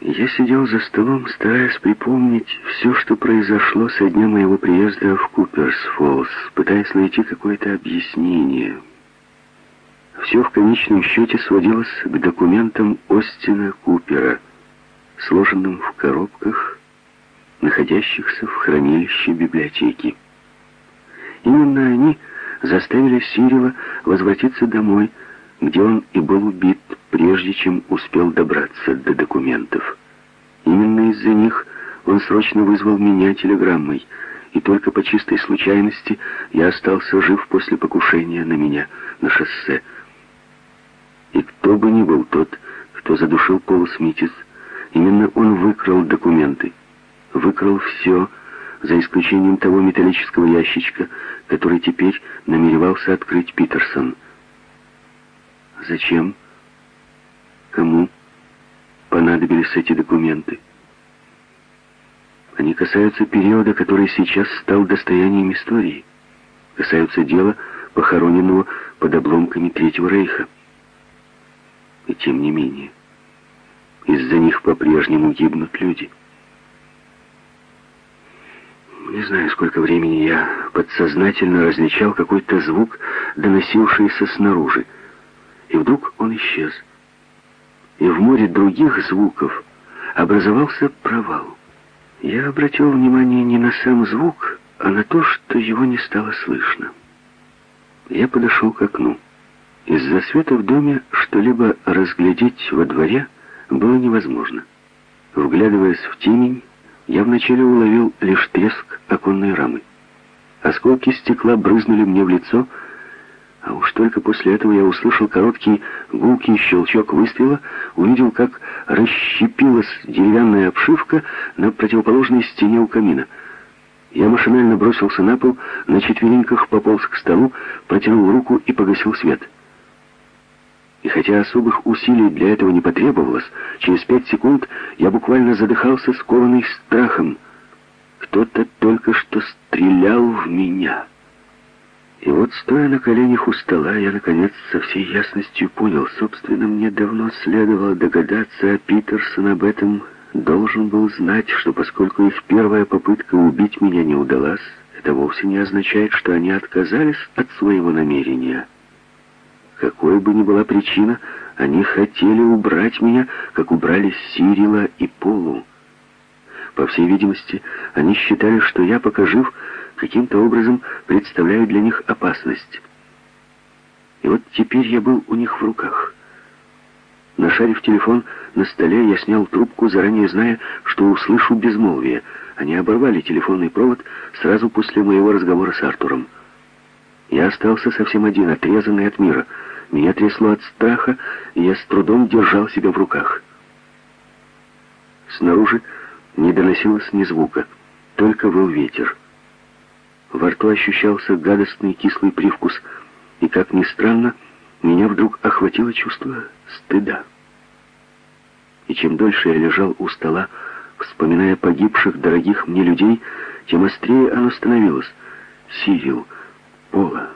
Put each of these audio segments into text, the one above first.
Я сидел за столом, стараясь припомнить все, что произошло со дня моего приезда в Куперс-Фоллс, пытаясь найти какое-то объяснение. Все в конечном счете сводилось к документам Остина Купера, сложенным в коробках, находящихся в хранилище библиотеки. Именно они заставили Сирила возвратиться домой, где он и был убит, прежде чем успел добраться до документов. Именно из-за них он срочно вызвал меня телеграммой, и только по чистой случайности я остался жив после покушения на меня на шоссе. И кто бы ни был тот, кто задушил Пола Смитис, именно он выкрал документы, выкрал все, за исключением того металлического ящичка, который теперь намеревался открыть Питерсон. Зачем? Кому понадобились эти документы? Они касаются периода, который сейчас стал достоянием истории. Касаются дела, похороненного под обломками Третьего Рейха. И тем не менее, из-за них по-прежнему гибнут люди. Не знаю, сколько времени я подсознательно различал какой-то звук, доносившийся снаружи. И вдруг он исчез. И в море других звуков образовался провал. Я обратил внимание не на сам звук, а на то, что его не стало слышно. Я подошел к окну. Из-за света в доме что-либо разглядеть во дворе было невозможно. Вглядываясь в темень, я вначале уловил лишь треск оконной рамы. Осколки стекла брызнули мне в лицо, а уж только после этого я услышал короткий гулкий щелчок выстрела, увидел, как расщепилась деревянная обшивка на противоположной стене у камина. Я машинально бросился на пол, на четвереньках пополз к столу, протянул руку и погасил свет. И хотя особых усилий для этого не потребовалось, через пять секунд я буквально задыхался, скованный страхом. Кто-то только что стрелял в меня. И вот, стоя на коленях у стола, я, наконец, со всей ясностью понял, собственно, мне давно следовало догадаться, а Питерсон об этом должен был знать, что поскольку их первая попытка убить меня не удалась, это вовсе не означает, что они отказались от своего намерения. Какой бы ни была причина, они хотели убрать меня, как убрали Сирила и Полу. По всей видимости, они считали, что я, пока жив, каким-то образом представляю для них опасность. И вот теперь я был у них в руках. Нашарив телефон на столе, я снял трубку, заранее зная, что услышу безмолвие. Они оборвали телефонный провод сразу после моего разговора с Артуром. Я остался совсем один, отрезанный от мира. Меня трясло от страха, и я с трудом держал себя в руках. Снаружи не доносилось ни звука, только выл ветер. Во рту ощущался гадостный кислый привкус, и, как ни странно, меня вдруг охватило чувство стыда. И чем дольше я лежал у стола, вспоминая погибших дорогих мне людей, тем острее оно становилось. Сирил, Пола,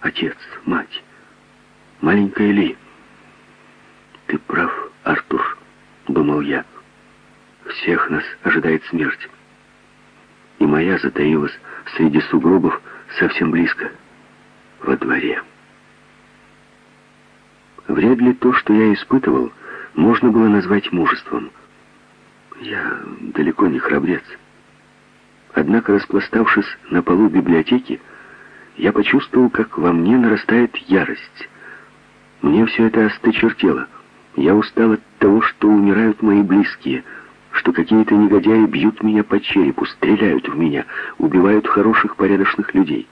отец, мать, маленькая Ли. «Ты прав, Артур», — думал я. «Всех нас ожидает смерть» и моя затаилась среди сугробов совсем близко, во дворе. Вряд ли то, что я испытывал, можно было назвать мужеством. Я далеко не храбрец. Однако, распластавшись на полу библиотеки, я почувствовал, как во мне нарастает ярость. Мне все это осточертело. Я устал от того, что умирают мои близкие — что какие-то негодяи бьют меня по черепу, стреляют в меня, убивают хороших, порядочных людей.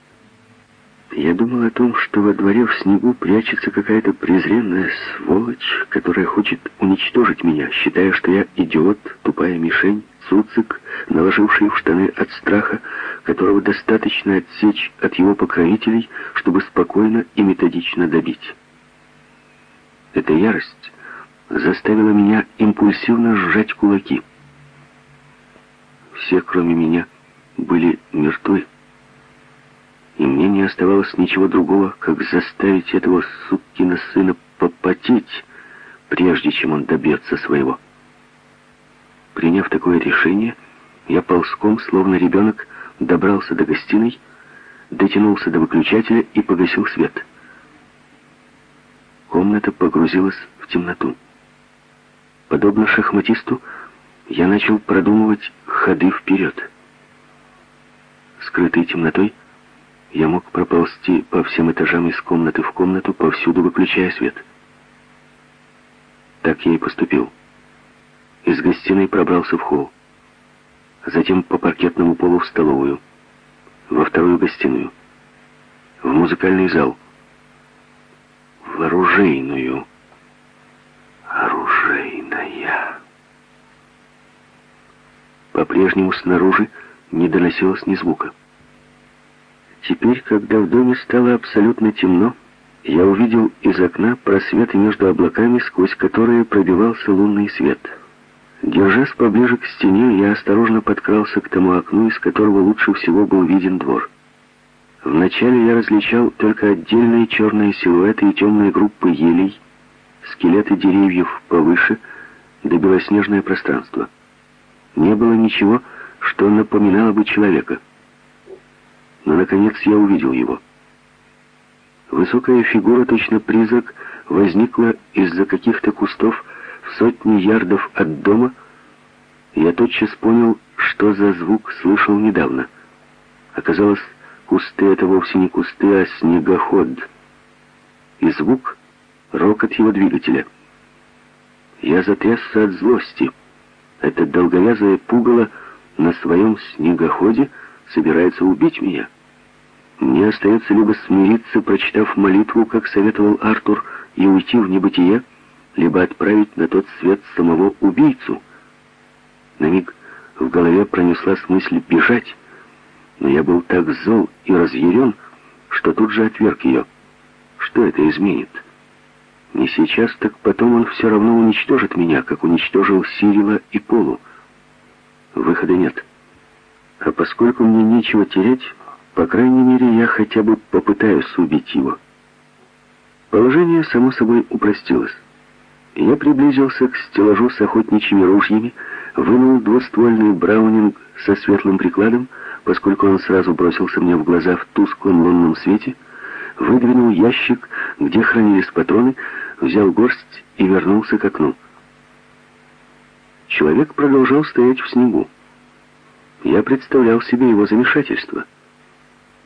Я думал о том, что во дворе в снегу прячется какая-то презренная сволочь, которая хочет уничтожить меня, считая, что я идиот, тупая мишень, цуцик, наложивший в штаны от страха, которого достаточно отсечь от его покровителей, чтобы спокойно и методично добить. Эта ярость заставила меня импульсивно сжать кулаки. Все, кроме меня, были мертвы. И мне не оставалось ничего другого, как заставить этого сукина сына попотеть, прежде чем он добьется своего. приняв такое решение, я ползком, словно ребенок, добрался до гостиной, дотянулся до выключателя и погасил свет. Комната погрузилась в темноту. Подобно шахматисту, я начал продумывать ходы вперед. Скрытый темнотой, я мог проползти по всем этажам из комнаты в комнату, повсюду выключая свет. Так я и поступил. Из гостиной пробрался в холл. Затем по паркетному полу в столовую. Во вторую гостиную. В музыкальный зал. В оружейную. Оружейная. По-прежнему снаружи не доносилось ни звука. Теперь, когда в доме стало абсолютно темно, я увидел из окна просветы между облаками, сквозь которые пробивался лунный свет. Держась поближе к стене, я осторожно подкрался к тому окну, из которого лучше всего был виден двор. Вначале я различал только отдельные черные силуэты и темные группы елей, скелеты деревьев повыше, да белоснежное пространство. Не было ничего, что напоминало бы человека. Но, наконец, я увидел его. Высокая фигура, точно призрак, возникла из-за каких-то кустов в сотни ярдов от дома. Я тотчас понял, что за звук слышал недавно. Оказалось, кусты — это вовсе не кусты, а снегоход. И звук — рокот его двигателя. Я затрясся от злости. Это долговязое пугало на своем снегоходе собирается убить меня. Мне остается либо смириться, прочитав молитву, как советовал Артур, и уйти в небытие, либо отправить на тот свет самого убийцу. На миг в голове пронеслась мысль бежать, но я был так зол и разъярен, что тут же отверг ее. Что это изменит? Не сейчас, так потом он все равно уничтожит меня, как уничтожил Сирила и Полу. Выхода нет. А поскольку мне нечего терять, по крайней мере, я хотя бы попытаюсь убить его. Положение, само собой, упростилось. Я приблизился к стеллажу с охотничьими ружьями, вынул двуствольный браунинг со светлым прикладом, поскольку он сразу бросился мне в глаза в тусклом лунном свете, выдвинул ящик, где хранились патроны, взял горсть и вернулся к окну. Человек продолжал стоять в снегу. Я представлял себе его замешательство.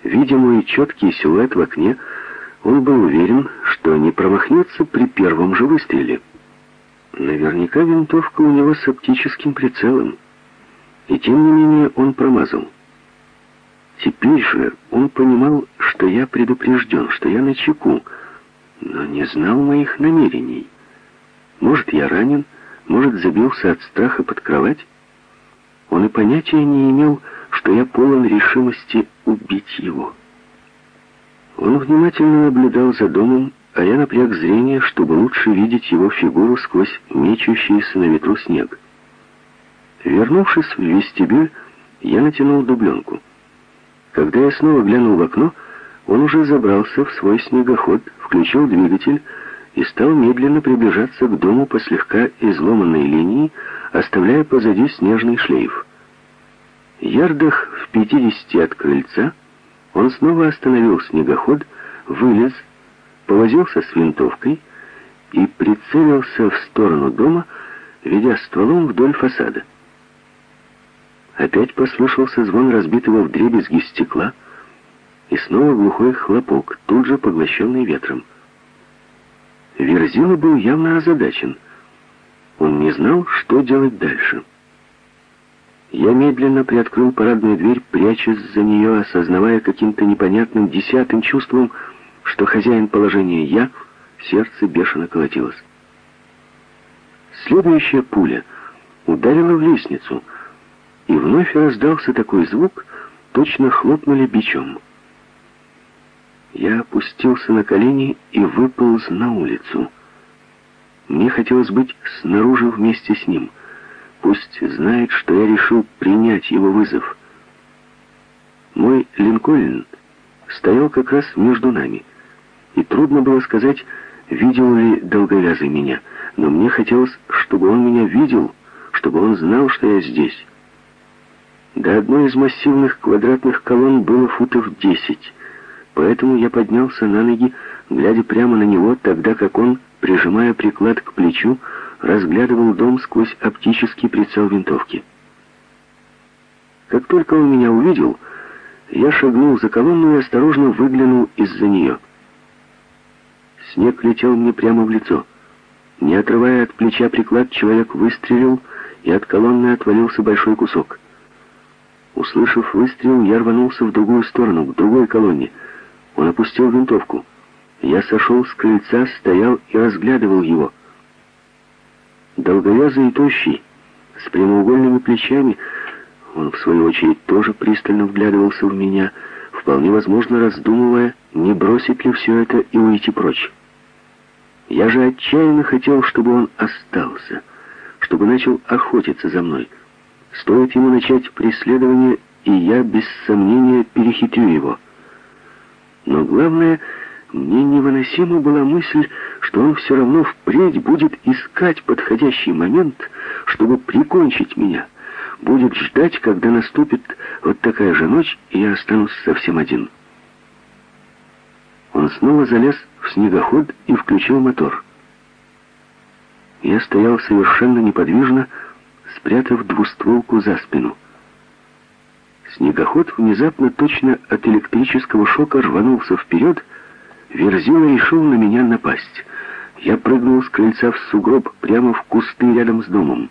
Видя мой четкий силуэт в окне, он был уверен, что не промахнется при первом же выстреле. Наверняка винтовка у него с оптическим прицелом. И тем не менее он промазал. Теперь же он понимал, что я предупрежден, что я на чеку, но не знал моих намерений. Может, я ранен, может, забился от страха под кровать. Он и понятия не имел, что я полон решимости убить его. Он внимательно наблюдал за домом, а я напряг зрение, чтобы лучше видеть его фигуру сквозь мечущийся на ветру снег. Вернувшись в вестибюль, я натянул дубленку. Когда я снова глянул в окно, он уже забрался в свой снегоход, включил двигатель и стал медленно приближаться к дому по слегка изломанной линии, оставляя позади снежный шлейф. Ярдах в пятидесяти от крыльца он снова остановил снегоход, вылез, повозился с винтовкой и прицелился в сторону дома, ведя стволом вдоль фасада. Опять послышался звон разбитого вдребезги стекла, и снова глухой хлопок, тут же поглощенный ветром. Верзила был явно озадачен. Он не знал, что делать дальше. Я медленно приоткрыл парадную дверь, прячась за нее, осознавая каким-то непонятным десятым чувством, что хозяин положения я, сердце бешено колотилось. Следующая пуля ударила в лестницу, и вновь раздался такой звук, точно хлопнули бичом. Я опустился на колени и выполз на улицу. Мне хотелось быть снаружи вместе с ним. Пусть знает, что я решил принять его вызов. Мой Линкольн стоял как раз между нами, и трудно было сказать, видел ли долговязый меня, но мне хотелось, чтобы он меня видел, чтобы он знал, что я здесь. До одной из массивных квадратных колонн было футов десять, поэтому я поднялся на ноги, глядя прямо на него, тогда как он, прижимая приклад к плечу, разглядывал дом сквозь оптический прицел винтовки. Как только он меня увидел, я шагнул за колонну и осторожно выглянул из-за нее. Снег летел мне прямо в лицо. Не отрывая от плеча приклад, человек выстрелил, и от колонны отвалился большой кусок. Услышав выстрел, я рванулся в другую сторону, к другой колонне. Он опустил винтовку. Я сошел с крыльца, стоял и разглядывал его. Долговязый и тощий, с прямоугольными плечами, он, в свою очередь, тоже пристально вглядывался в меня, вполне возможно, раздумывая, не бросить ли все это и уйти прочь. Я же отчаянно хотел, чтобы он остался, чтобы начал охотиться за мной. Стоит ему начать преследование, и я, без сомнения, перехитрю его. Но главное, мне невыносима была мысль, что он все равно впредь будет искать подходящий момент, чтобы прикончить меня будет ждать, когда наступит вот такая же ночь, и я останусь совсем один. Он снова залез в снегоход и включил мотор. Я стоял совершенно неподвижно, спрятав двустволку за спину. Снегоход внезапно, точно от электрического шока, рванулся вперед, Верзила решил на меня напасть. Я прыгнул с крыльца в сугроб прямо в кусты рядом с домом.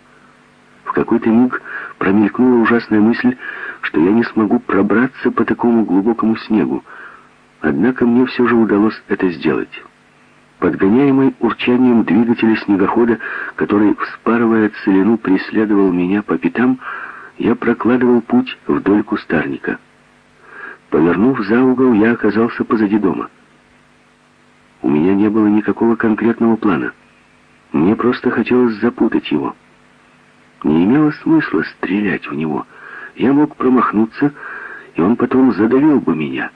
В какой-то миг промелькнула ужасная мысль, что я не смогу пробраться по такому глубокому снегу. Однако мне все же удалось это сделать. Подгоняемый урчанием двигателя снегохода, который, вспарывая целину, преследовал меня по пятам, я прокладывал путь вдоль кустарника. Повернув за угол, я оказался позади дома. У меня не было никакого конкретного плана. Мне просто хотелось запутать его. Не имело смысла стрелять в него. Я мог промахнуться, и он потом задавил бы меня.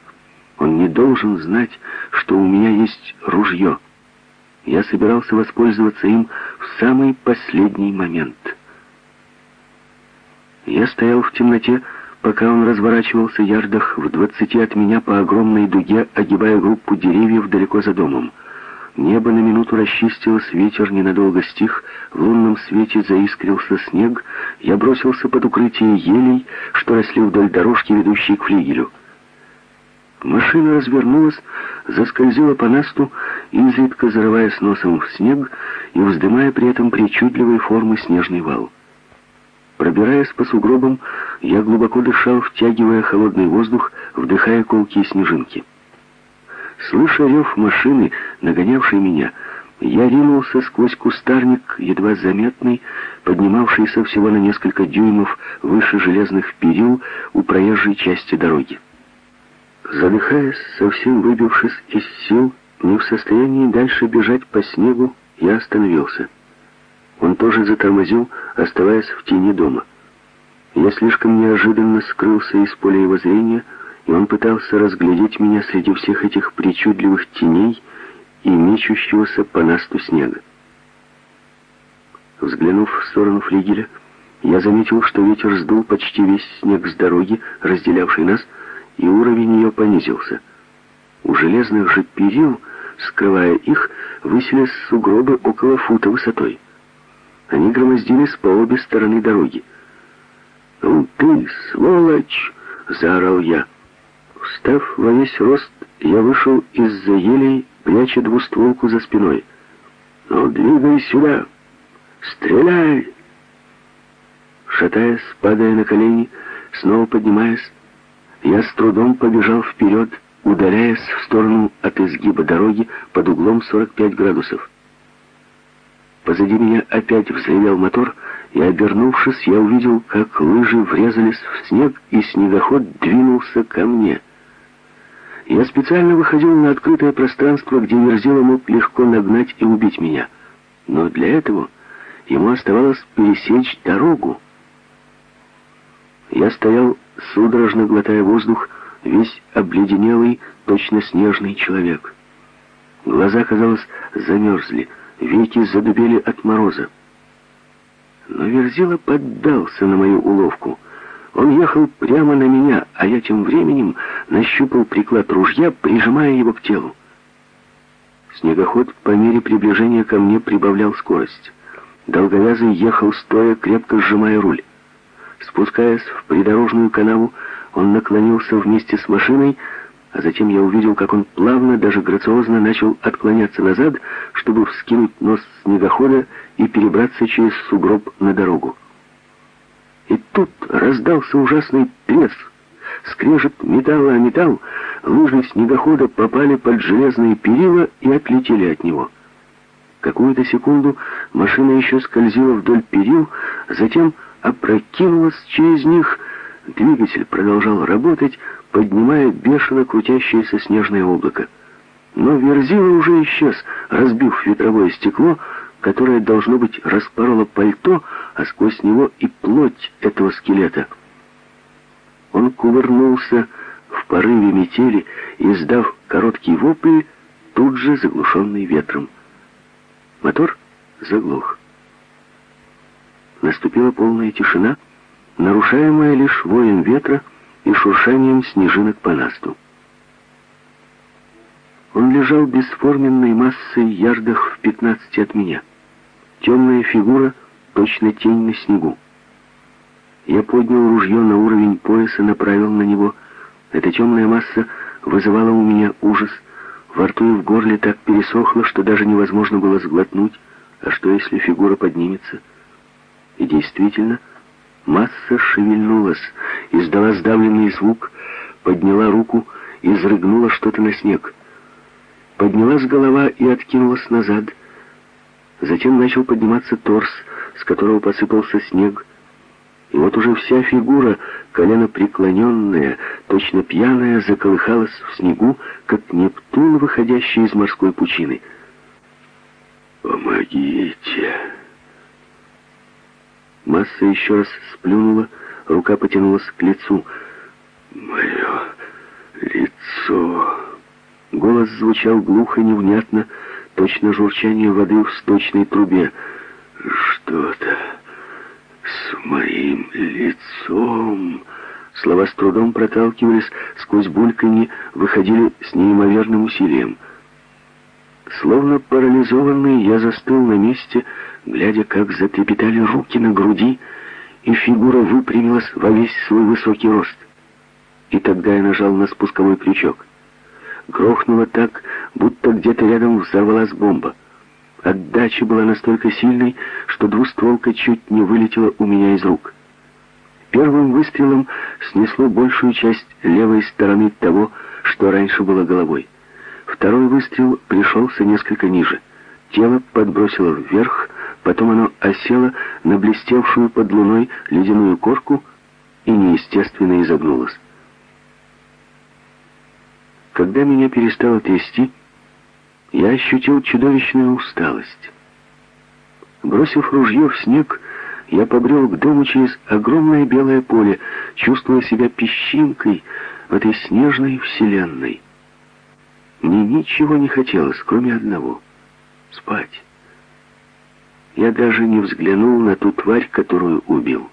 Он не должен знать, что у меня есть ружье. Я собирался воспользоваться им в самый последний момент. Я стоял в темноте, пока он разворачивался ярдах в двадцати от меня по огромной дуге, огибая группу деревьев далеко за домом. Небо на минуту расчистилось, ветер ненадолго стих, в лунном свете заискрился снег, я бросился под укрытие елей, что росли вдоль дорожки, ведущей к флигелю. Машина развернулась, заскользила по насту, изредка зарываясь носом в снег и вздымая при этом причудливой формы снежный вал. Пробираясь по сугробам, я глубоко дышал, втягивая холодный воздух, вдыхая колкие снежинки. Слыша рев машины, нагонявшей меня, я ринулся сквозь кустарник, едва заметный, поднимавшийся всего на несколько дюймов выше железных перил у проезжей части дороги. Задыхаясь, совсем выбившись из сил, не в состоянии дальше бежать по снегу, я остановился. Он тоже затормозил, оставаясь в тени дома. Я слишком неожиданно скрылся из поля его зрения, и он пытался разглядеть меня среди всех этих причудливых теней и мечущегося по насту снега. Взглянув в сторону флигеля, я заметил, что ветер сдул почти весь снег с дороги, разделявший нас, и уровень ее понизился. У железных же перил, скрывая их, высились сугробы около фута высотой. Они громоздились по обе стороны дороги. «Ну ты, сволочь!» — заорал я. Встав во весь рост, я вышел из-за елей, пряча двустволку за спиной. «Ну, двигай сюда! Стреляй!» Шатаясь, падая на колени, снова поднимаясь, я с трудом побежал вперед, удаляясь в сторону от изгиба дороги под углом 45 градусов. Позади меня опять взревел мотор, и, обернувшись, я увидел, как лыжи врезались в снег, и снегоход двинулся ко мне. Я специально выходил на открытое пространство, где Верзила мог легко нагнать и убить меня. Но для этого ему оставалось пересечь дорогу. Я стоял, судорожно глотая воздух, весь обледенелый, точно снежный человек. Глаза, казалось, замерзли, веки задубели от мороза. Но Верзила поддался на мою уловку. Он ехал прямо на меня, а я тем временем нащупал приклад ружья, прижимая его к телу. Снегоход по мере приближения ко мне прибавлял скорость. Долговязый ехал стоя, крепко сжимая руль. Спускаясь в придорожную канаву, он наклонился вместе с машиной, а затем я увидел, как он плавно, даже грациозно начал отклоняться назад, чтобы вскинуть нос снегохода и перебраться через сугроб на дорогу. И тут раздался ужасный треск. Скрежет металла о металл, лыжи снегохода попали под железные перила и отлетели от него. Какую-то секунду машина еще скользила вдоль перил, затем опрокинулась через них. Двигатель продолжал работать, поднимая бешено крутящееся снежное облако. Но Верзила уже исчез, разбив ветровое стекло, которое, должно быть, распороло пальто, а сквозь него и плоть этого скелета. Он кувырнулся в порыве метели, издав короткий вопль, тут же заглушенный ветром. Мотор заглох. Наступила полная тишина, нарушаемая лишь воем ветра и шуршанием снежинок по насту. Он лежал бесформенной массой ярдах в пятнадцати от меня. Темная фигура, точно тень на снегу. Я поднял ружье на уровень пояса, направил на него. Эта темная масса вызывала у меня ужас. Во рту и в горле так пересохло, что даже невозможно было сглотнуть. А что, если фигура поднимется? И действительно, масса шевельнулась, издала сдавленный звук, подняла руку и изрыгнула что-то на снег. Поднялась голова и откинулась назад. Затем начал подниматься торс, с которого посыпался снег. И вот уже вся фигура, колено преклоненная, точно пьяная, заколыхалась в снегу, как Нептун, выходящий из морской пучины. «Помогите!» Масса еще раз сплюнула, рука потянулась к лицу. «Мое лицо!» Голос звучал глухо, невнятно, точно журчание воды в сточной трубе. «Что-то с моим лицом...» Слова с трудом проталкивались, сквозь бульканье выходили с неимоверным усилием. Словно парализованный, я застыл на месте, глядя, как затрепетали руки на груди, и фигура выпрямилась во весь свой высокий рост. И тогда я нажал на спусковой крючок. Грохнуло так, будто где-то рядом взорвалась бомба. Отдача была настолько сильной, что двустволка чуть не вылетела у меня из рук. Первым выстрелом снесло большую часть левой стороны того, что раньше было головой. Второй выстрел пришелся несколько ниже. Тело подбросило вверх, потом оно осело на блестевшую под луной ледяную корку и неестественно изогнулось. Когда меня перестало трясти, я ощутил чудовищную усталость. Бросив ружье в снег, я побрел к дому через огромное белое поле, чувствуя себя песчинкой в этой снежной вселенной. Мне ничего не хотелось, кроме одного — спать. Я даже не взглянул на ту тварь, которую убил.